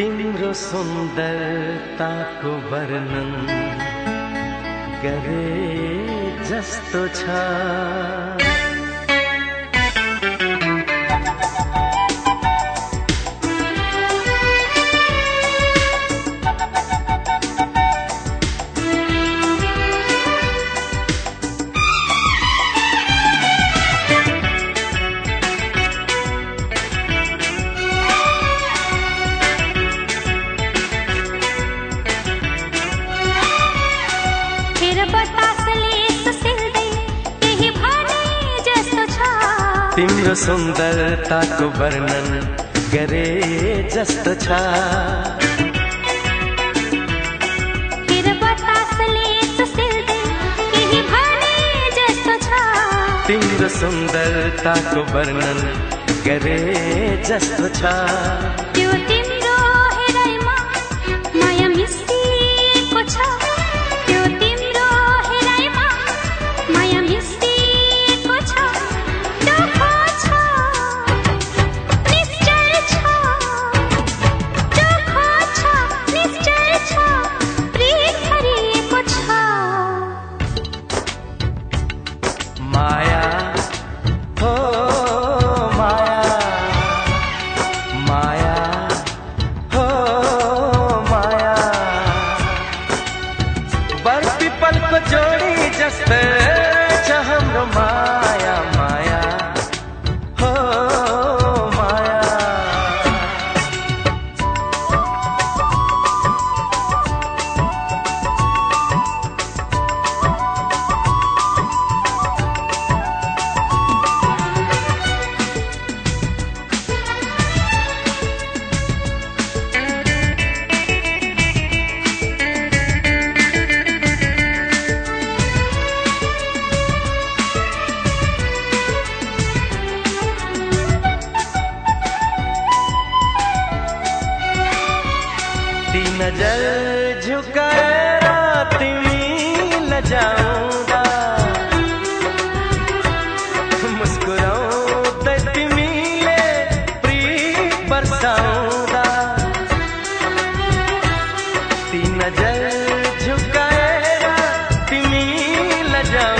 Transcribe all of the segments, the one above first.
तिम्रो सुन्दरताको वर्णन गरे जस्तो छ। तिम्रो सुन्दरताको वर्णन गरे जस्तो छ। तिम्रो सुन्दरताको वर्णन गरे जस्तो छ। त्यो तिम्रो हेराइमा माया मिसिएको छ। despecha, jamás. नज़र झुका रात न जाऊँगा। मुस्कुराऊं दत मीले प्री बरसाऊँगा। ती नज़र झुका रात न जाऊ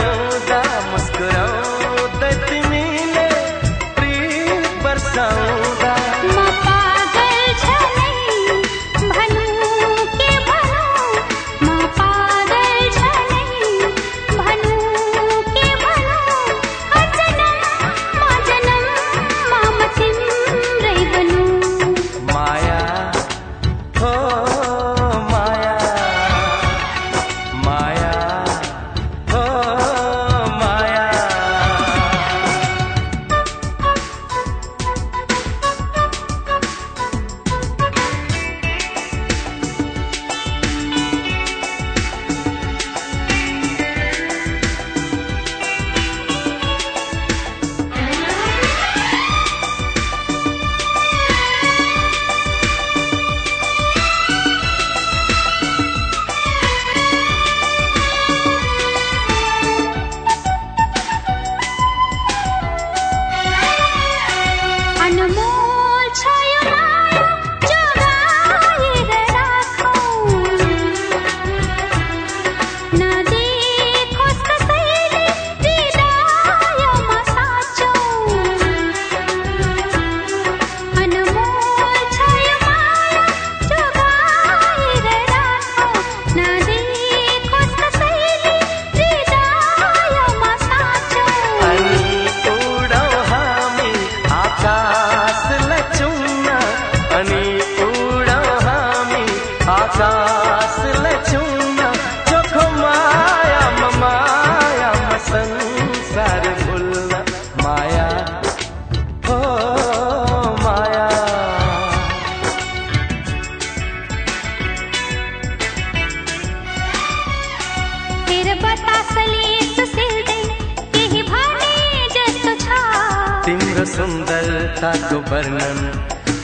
सुन्दरताको वर्णन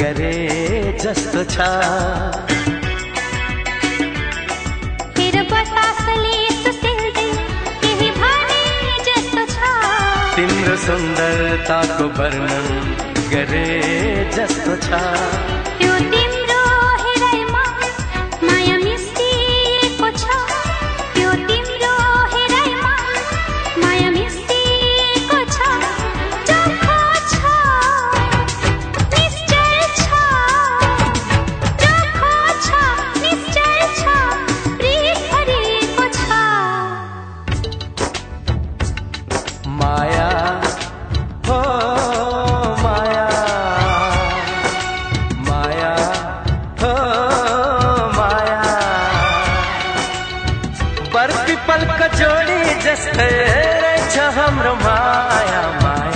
गरे जस्तो छ। तिम्रो सुन्दरताको वर्णन गरे जस्तो छ। माया। हो माया। माया। हो माया। पल कचोड़ी जस्ते छ माया माया।